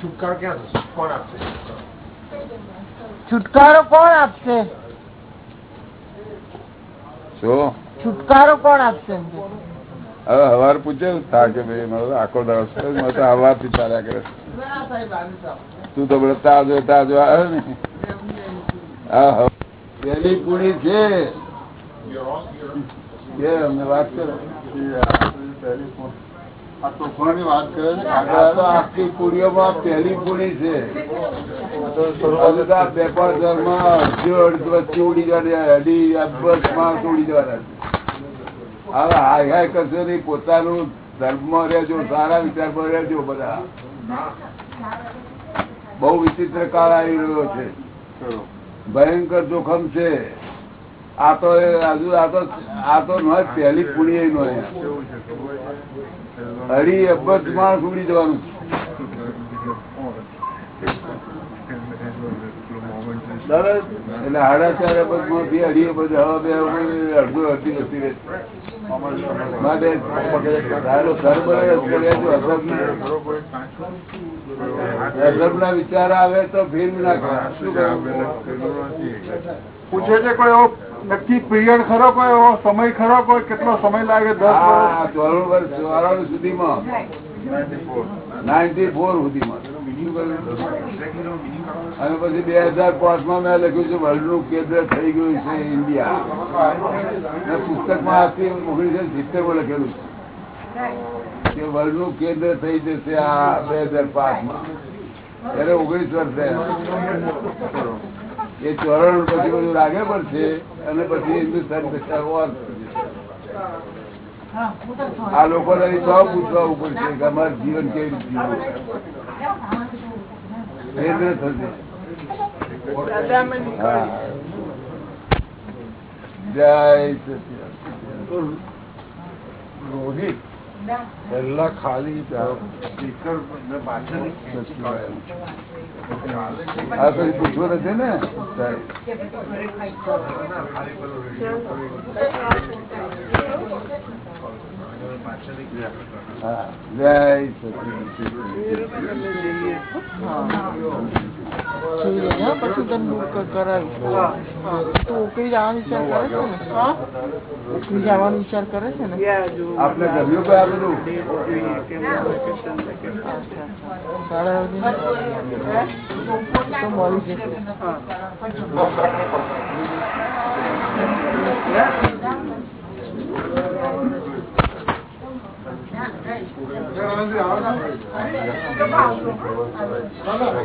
છુટકારો ક્યાં થશે? કોણ આપશે? છુટકારો કોણ આપશે? શું છુટકારો કોણ આપશે હવે હવાર પૂછે થા કે ભાઈ મારો આખો દાડો છે, મારે તો હવારથી ચાલ્યા કરે તું તો બધા તાજો તાજો આવે ને? હા હા. પહેલી પૂરી છે. એ અમને વાત કરો. આ વાત કરે છે આ તો પહેલી પૂરી છે. ઉડી જવાના ઉડી જવાના હાય હાય કરશો નહીં, પોતાનું ધર્મમાં રહેજો, સારા વિચારમાં રહેજો બધા. બહુ વિચિત્ર કાળ આવી રહ્યો છે. ભયંકર જોખમ છે. આ તો હજુ આ તો આ તો ન પહેલી પૂરી નો અઢી અબજ માણસ ઉડી જવાનું. એટલે ચાર અઢી હવે બે અડધો અડધી રહે. માટે વિચાર આવે તો ફેરવી નાખવા પૂછે છે કોઈ એવો નક્કી પીરિયડ ખરો કોઈ એવો? સમય ખરો કોઈ? કેટલો સમય લાગે? દસ વર્ષ? ચોરાણું સુધીમાં. નાઇન્ટી ફોર સુધીમાં. અને પછી બે હજાર પાંચમાં મેં લખ્યું છે વર્લ્ડનું કેન્દ્ર થઈ ગયું છે ઇન્ડિયા. મેં પુસ્તકમાં આથી ઓગણીસો સિત્તેરમાં લખેલું છે કે વર્લ્ડનું કેન્દ્ર થઈ જશે આ બે હજાર પાંચમાં ત્યારે ઓગણીસ વર્ષ. એ ચોરણ પછી બધું લાગે પણ છે અને પછી હિન્દુસ્તાન ઓર આ લોકો પૂછવા ઉપર છે કે અમારું જીવન કેવી રીતે રોહિત પહેલા ખાલી સ્પીકર પાછળ આ કઈ પૂછવું નથી ને સાહેબ. હા. ગમ્યું ક- કરાવીશ તો મળી જવાનો વિચાર કરે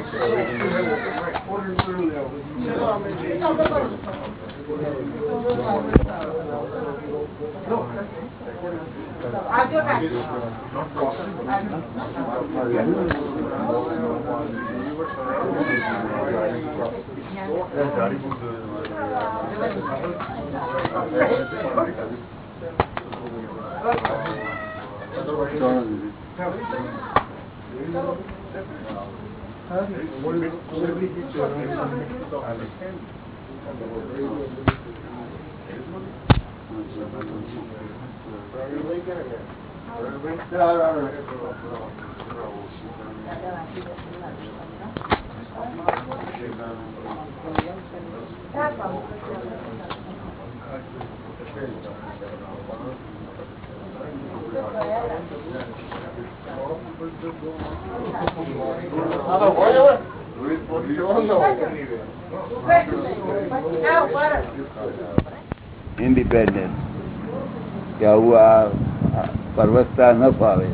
છે ને ઉકળી જવાનો વિચાર કરે છે ને ઇન્ડિપેન્ડન્ટ કે આવું આ પરવસતા ન ફાવે.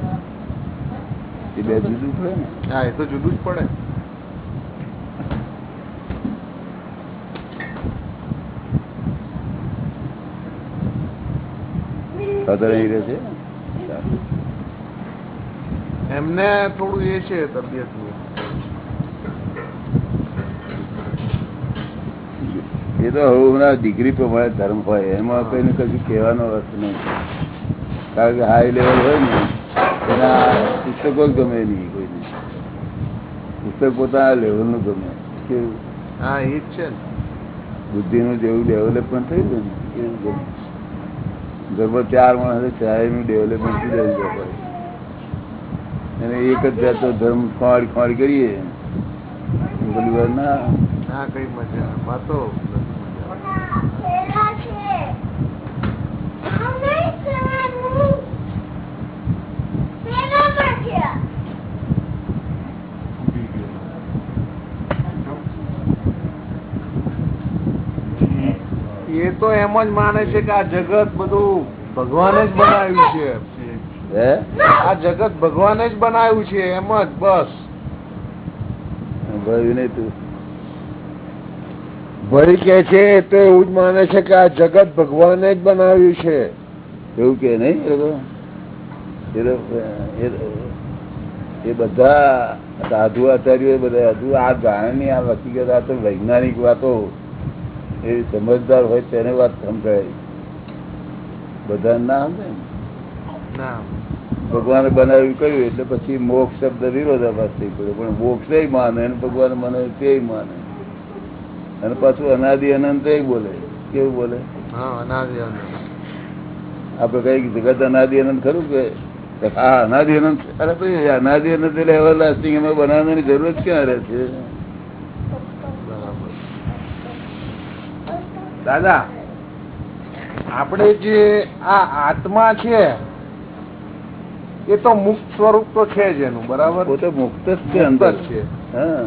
એ બે જુદું પડે ને. હા એ તો જુદું જ પડે. ખતર રહે છે? એમને થોડું એ છે તબિયત એ તો હમણાં ડિગ્રી પ્રમાણે ધર્મ હોય એમાં કઈ કશું કહેવાનો અર્થ નહીં. કારણ કે હાઈ લેવલ હોય ને એના પુસ્તકો જ ગમે નહીં કોઈને. પુસ્તક પોતાના લેવલનું ગમે. કેવું હા એ જ છે ને. બુદ્ધિનું જેવું ડેવલપમેન્ટ થયું ને એવું ગમે. ઘરમાં ચાર માણસનું ડેવલપમેન્ટ થઈ જાય. અને એક જ જાતો ધર્મ ખોડ ખોડ કરીએ. એ તો એમ જ માને છે કે આ જગત બધું ભગવાન જ બનાવ્યું છે. આ જગત ભગવાને જ બનાવ્યું છે એમ જ બસ. તું. ભાઈ કે છે તો એવું જ માને છે કે આ જગત ભગવાને જ બનાવ્યું છે. એવું કે નહીં? એ બધા સાધુ આચાર્યો બધા હજુ આ જાણની આ હકીકત આ તો વૈજ્ઞાનિક વાતો. એ સમજદાર હોય તેને વાત સમજાય. બધા ના. સમજાય ભગવાને બનાવ્યું કહ્યું એટલે પછી મોક્ષ શબ્દ વિરોધાભાસ થઈ પડ્યો પણ મોક્ષ માને અને ભગવાન મને તે માને. અને પાછું અનાદિ અનંત એ બોલે. કેવું બોલે. આપડે કઈ જગત અનાદિ અનંત ખરું કે? હા અનાદિ અનંત. અરે ભાઈ અનાદિ અનંત એટલે એવરલાસ્ટિંગ એમાં બનાવવાની જરૂર જ ક્યાં રહે છે? દાદા આપણે જે આ આત્મા છે એ તો મુક્ત સ્વરૂપ તો છે જ એનું બરાબર? પોતે મુક્ત જ છે અંદર. છે.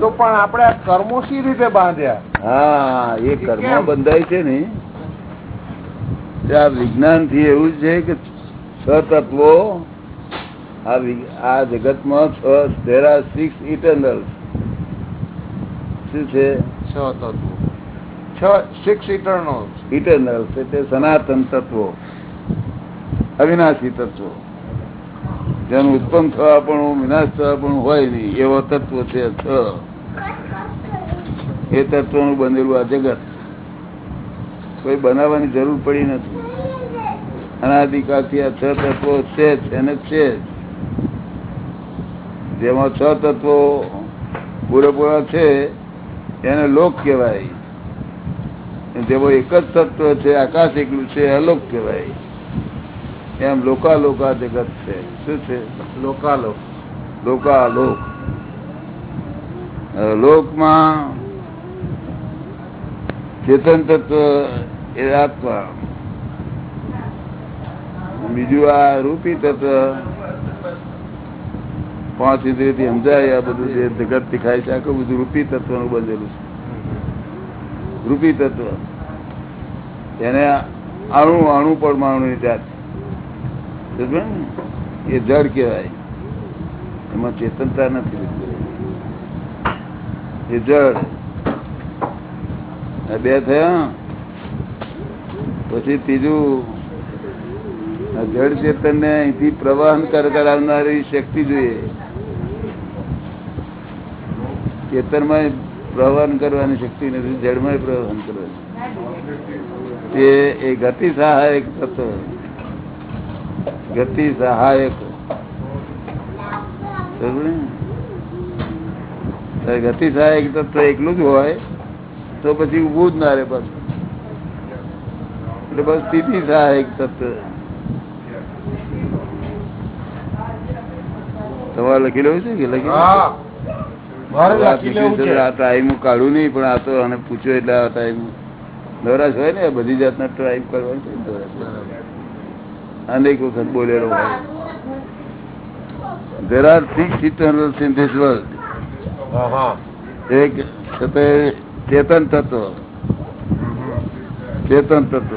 તો પણ આપણે આ કર્મો સી રીતે બાંધ્યા? હા એ કર્મ બંધાય છે ને. આ વિજ્ઞાનથી એવું છે કે છ તત્વો આ જગતમાં છ there આર સિક્સ ઇટર્નલ શું છે? છ તત્વો છ સિક્સ ઇટર્નલ ઇટર્નલ એટલે સનાતન તત્વો. અવિનાશી તત્વો. જેનું ઉત્પન્ન થવા પણ વિનાશ થવા પણ હોય નહીં, એવો તત્વ છે એ તત્વનું બનેલું આ જગત. કોઈ બનાવવાની જરૂર પડી નથી. અનાધિકારથી આ છ તત્વો છે જ, એને છે જેમાં છ તત્વો પૂરેપૂરા છે, એને લોક કહેવાય. જેમાં એક જ તત્વ છે, આકાશ એકલું છે, અલોક કહેવાય. એમ લોકા લોકા જગત છે. શું છે? લોકાલોક લોકા લોક લોકમાં ચેતન તત્વ એ આત્મા. બીજું આ રૂપી તત્વ. પાંચ ઇન્દ્રિયથી સમજાય આ બધું જે જગત દેખાય છે, આખું બધું રૂપી તત્વનું બનેલું છે. રૂપી તત્વ. એને અણુ અણુ પરમાણુ ની જાત? એ જડ કહેવાય. એમાં ચેતનતા નથી એ જડ બે થયા. પછી ત્રીજું જળ ચેતન ને અહીંથી પ્રવાહન કર કરાવનારી શક્તિ જોઈએ. ચેતનમાં પ્રવાહન કરવાની શક્તિ નથી, જળમાં પ્રવાહન કરવાની. તે એ ગતિ સહાયક તત્વ. ગતિ સહાયક. ગતિ સહાયક તત્વ એકલું જ હોય તો પછી ઉભું જ ના રે બસ. એટલે બસ સ્થિતિ સહાયક તત્વ. તમારે લખી લેવું છે કે લખી આ ટાઈમ કાઢું નહીં પણ આ તો આને પૂછ્યો એટલે આ ટાઈમ દોરાશ હોય ને બધી જાતના ટાઈમ કરવાની છે અનેક વખત બોલેલો હોય there are six eternals in this world હા હા એક ચેતન તત્વ ચેતન તત્વ